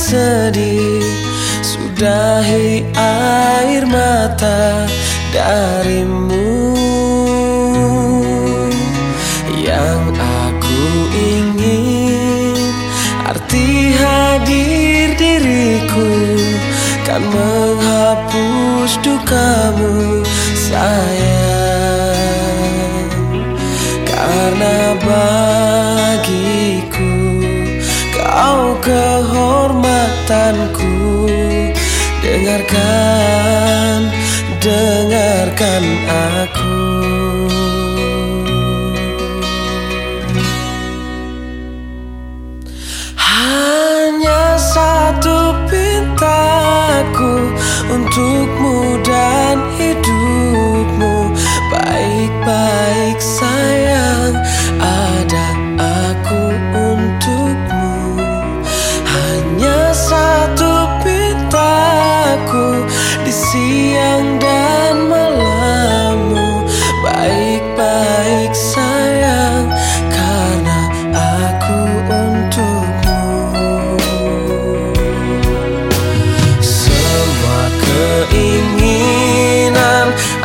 sedih. Sudahi air mata darimu. Yang aku ingin Arti hadir diriku Kan menghapus dukamu sayang. Karena bagiku Kau Dengarkan, dengarkan aku. Hanya satu pintaku Untukmu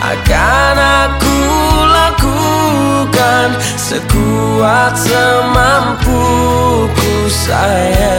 akan aku lakukan Sekuat semampuku sayang